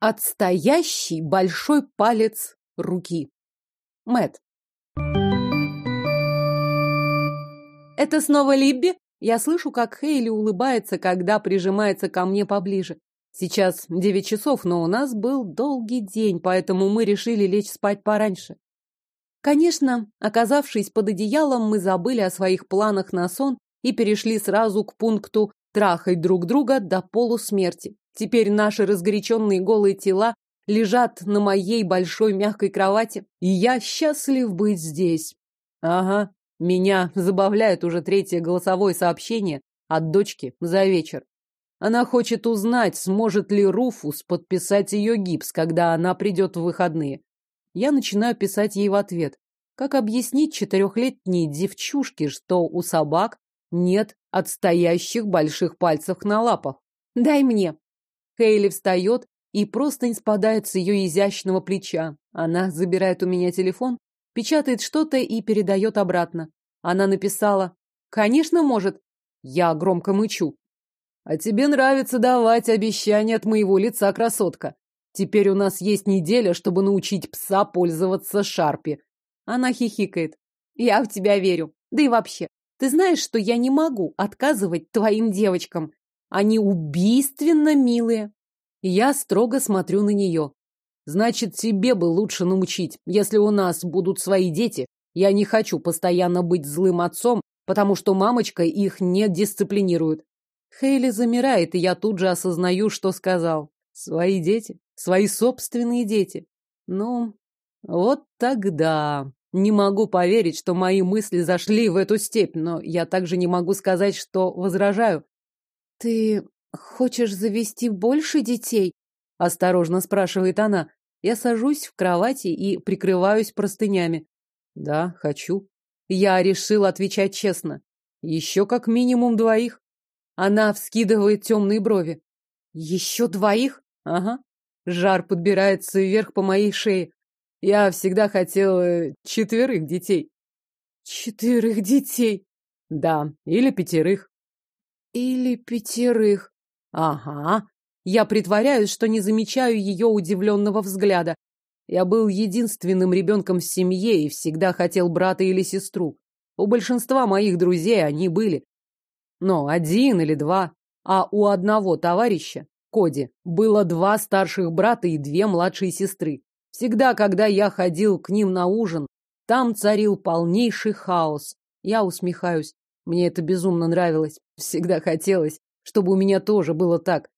Отстоящий большой палец руки. Мэт. Это снова Либби? Я слышу, как Хейли улыбается, когда прижимается ко мне поближе. Сейчас девять часов, но у нас был долгий день, поэтому мы решили лечь спать пораньше. Конечно, оказавшись под одеялом, мы забыли о своих планах на сон и перешли сразу к пункту трахать друг друга до полусмерти. Теперь наши разгоряченные голые тела лежат на моей большой мягкой кровати, и я счастлив быть здесь. Ага, меня забавляет уже третье голосовое сообщение от дочки за вечер. Она хочет узнать, сможет ли Руфус подписать ее гипс, когда она придет в выходные. Я начинаю писать ей в ответ. Как объяснить четырехлетней девчушке, что у собак нет отстоящих больших пальцев на лапах? Дай мне. Хейли встает, и простынь спадает с ее изящного плеча. Она забирает у меня телефон, печатает что-то и передает обратно. Она написала «Конечно, может». Я громко мычу. «А тебе нравится давать обещания от моего лица, красотка. Теперь у нас есть неделя, чтобы научить пса пользоваться шарпи». Она хихикает. «Я в тебя верю. Да и вообще, ты знаешь, что я не могу отказывать твоим девочкам. Они убийственно милые. Я строго смотрю на нее. Значит, тебе бы лучше научить. Если у нас будут свои дети, я не хочу постоянно быть злым отцом, потому что мамочка их не дисциплинирует. Хейли замирает, и я тут же осознаю, что сказал. Свои дети, свои собственные дети. Ну, вот тогда. Не могу поверить, что мои мысли зашли в эту степь, но я также не могу сказать, что возражаю. Ты «Хочешь завести больше детей?» — осторожно спрашивает она. Я сажусь в кровати и прикрываюсь простынями. «Да, хочу». Я решил отвечать честно. «Еще как минимум двоих». Она вскидывает темные брови. «Еще двоих?» «Ага». Жар подбирается вверх по моей шее. Я всегда хотел э, четверых детей. Четверых детей? Да, или пятерых. Или пятерых. Ага. Я притворяюсь, что не замечаю ее удивленного взгляда. Я был единственным ребенком в семье и всегда хотел брата или сестру. У большинства моих друзей они были. Но один или два. А у одного товарища, Коди, было два старших брата и две младшие сестры. Всегда, когда я ходил к ним на ужин, там царил полнейший хаос. Я усмехаюсь. Мне это безумно нравилось. Всегда хотелось, чтобы у меня тоже было так.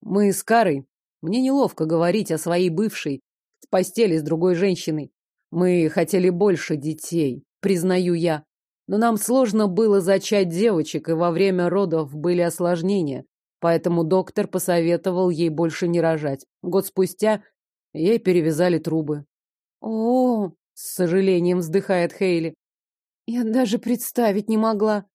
Мы с Карой, мне неловко говорить о своей бывшей, в постели с другой женщиной. Мы хотели больше детей, признаю я. Но нам сложно было зачать девочек, и во время родов были осложнения. Поэтому доктор посоветовал ей больше не рожать. Год спустя ей перевязали трубы. О, с сожалением вздыхает Хейли. Я даже представить не могла.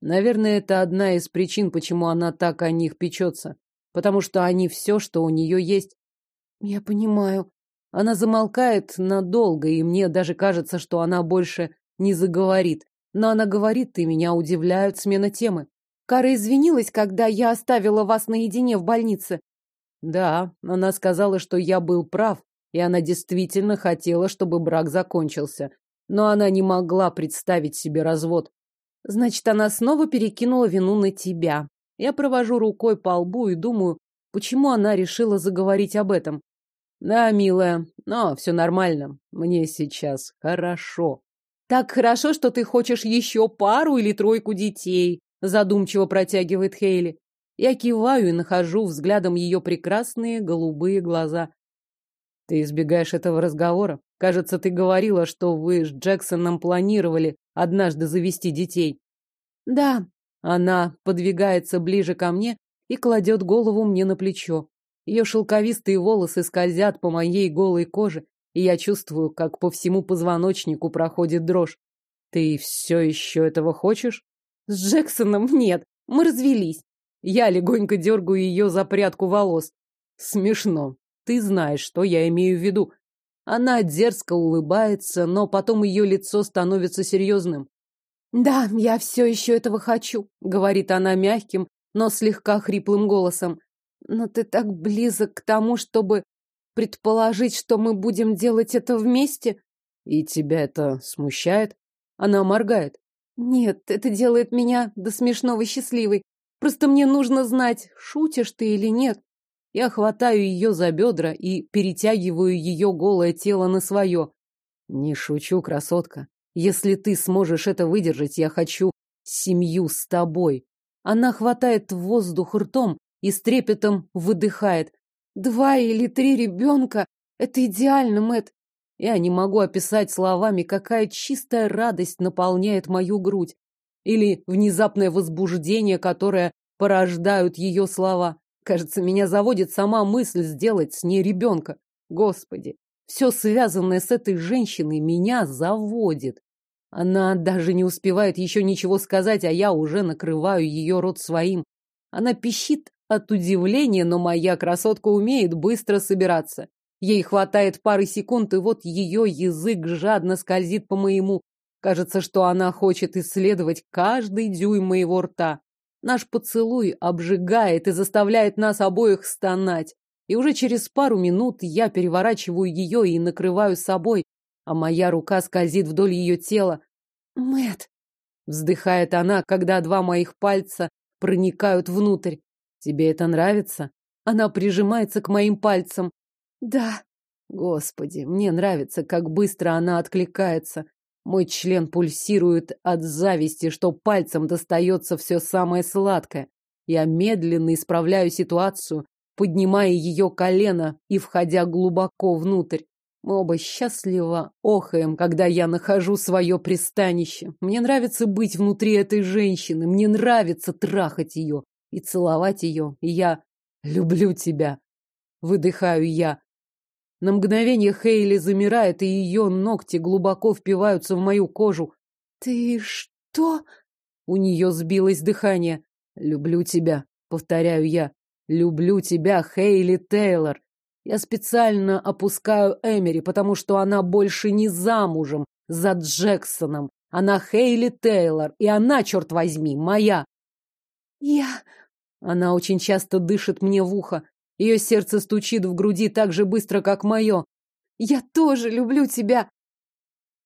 Наверное, это одна из причин, почему она так о них печется. Потому что они все, что у нее есть. Я понимаю. Она замолкает надолго, и мне даже кажется, что она больше не заговорит. Но она говорит, и меня удивляют смена темы. Кара извинилась, когда я оставила вас наедине в больнице. Да, она сказала, что я был прав, и она действительно хотела, чтобы брак закончился. Но она не могла представить себе развод. Значит, она снова перекинула вину на тебя. Я провожу рукой по лбу и думаю, почему она решила заговорить об этом. Да, милая, но все нормально. Мне сейчас хорошо. Так хорошо, что ты хочешь еще пару или тройку детей, задумчиво протягивает Хейли. Я киваю и нахожу взглядом ее прекрасные голубые глаза. Ты избегаешь этого разговора? Кажется, ты говорила, что вы с Джексоном планировали однажды завести детей. Да, она подвигается ближе ко мне и кладет голову мне на плечо. Ее шелковистые волосы скользят по моей голой коже, и я чувствую, как по всему позвоночнику проходит дрожь. Ты все еще этого хочешь? С Джексоном нет, мы развелись. Я легонько дергаю ее за прядку волос. Смешно. Ты знаешь, что я имею в виду. Она дерзко улыбается, но потом ее лицо становится серьезным. «Да, я все еще этого хочу», — говорит она мягким, но слегка хриплым голосом. «Но ты так близок к тому, чтобы предположить, что мы будем делать это вместе? И тебя это смущает? Она моргает. Нет, это делает меня до смешного счастливой. Просто мне нужно знать, шутишь ты или нет. Я хватаю ее за бедра и перетягиваю ее голое тело на свое. Не шучу, красотка. Если ты сможешь это выдержать, я хочу семью с тобой. Она хватает воздух ртом и с трепетом выдыхает. Два или три ребенка — это идеально, Мэт. Я не могу описать словами, какая чистая радость наполняет мою грудь. Или внезапное возбуждение, которое порождают ее слова. Кажется, меня заводит сама мысль сделать с ней ребенка. Господи, все связанное с этой женщиной меня заводит. Она даже не успевает еще ничего сказать, а я уже накрываю ее рот своим. Она пищит от удивления, но моя красотка умеет быстро собираться. Ей хватает пары секунд, и вот ее язык жадно скользит по моему. Кажется, что она хочет исследовать каждый дюйм моего рта. Наш поцелуй обжигает и заставляет нас обоих стонать. И уже через пару минут я переворачиваю ее и накрываю собой, а моя рука скользит вдоль ее тела. Мэт, вздыхает она, когда два моих пальца проникают внутрь. Тебе это нравится? Она прижимается к моим пальцам. Да. Господи, мне нравится, как быстро она откликается. Мой член пульсирует от зависти, что пальцем достается все самое сладкое. Я медленно исправляю ситуацию, поднимая ее колено и входя глубоко внутрь. Мы оба счастливо охаем, когда я нахожу свое пристанище. Мне нравится быть внутри этой женщины, мне нравится трахать ее и целовать ее. Я люблю тебя. Выдыхаю я. На мгновение Хейли замирает, и ее ногти глубоко впиваются в мою кожу. «Ты что?» У нее сбилось дыхание. «Люблю тебя», — повторяю я. «Люблю тебя, Хейли Тейлор». Я специально опускаю Эмери, потому что она больше не замужем за Джексоном. Она Хейли Тейлор, и она, черт возьми, моя. Я... Она очень часто дышит мне в ухо. Ее сердце стучит в груди так же быстро, как мое. Я тоже люблю тебя.